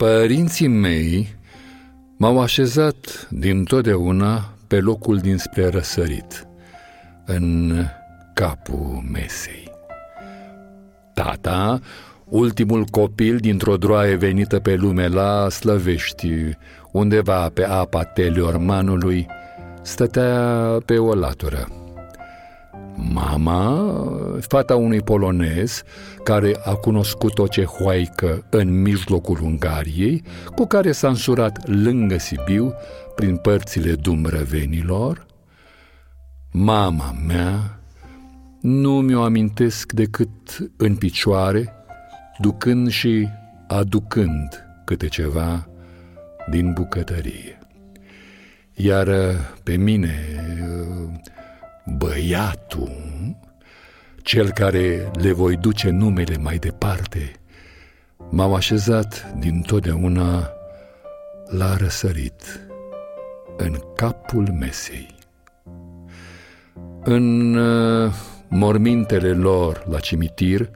Părinții mei m-au așezat dintotdeauna pe locul dinspre răsărit, în capul mesei. Tata, ultimul copil dintr-o droaie venită pe lume la Slăvești, undeva pe apa Teleormanului, stătea pe o latură. Mama, fata unui polonez care a cunoscut o cehoaică în mijlocul Ungariei, cu care s-a însurat lângă Sibiu, prin părțile dumrăvenilor, mama mea, nu mi-o amintesc decât în picioare, ducând și aducând câte ceva din bucătărie. Iar pe mine, băiatul, cel care le voi duce numele mai departe, m-au așezat din totdeauna la răsărit, în capul mesei. În uh, mormintele lor la cimitir,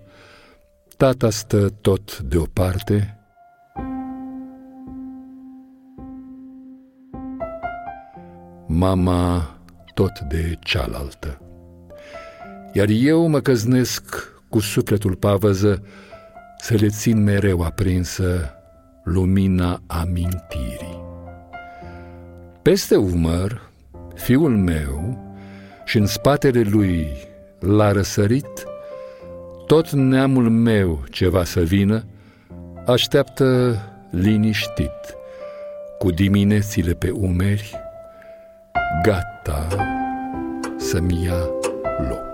tata stă tot deoparte, mama tot de cealaltă. Iar eu mă căznesc cu sufletul pavăză să le țin mereu aprinsă lumina amintirii. Peste umăr, fiul meu și în spatele lui l-a răsărit, tot neamul meu ce va să vină așteaptă liniștit, cu diminețile pe umeri, gata să-mi ia loc.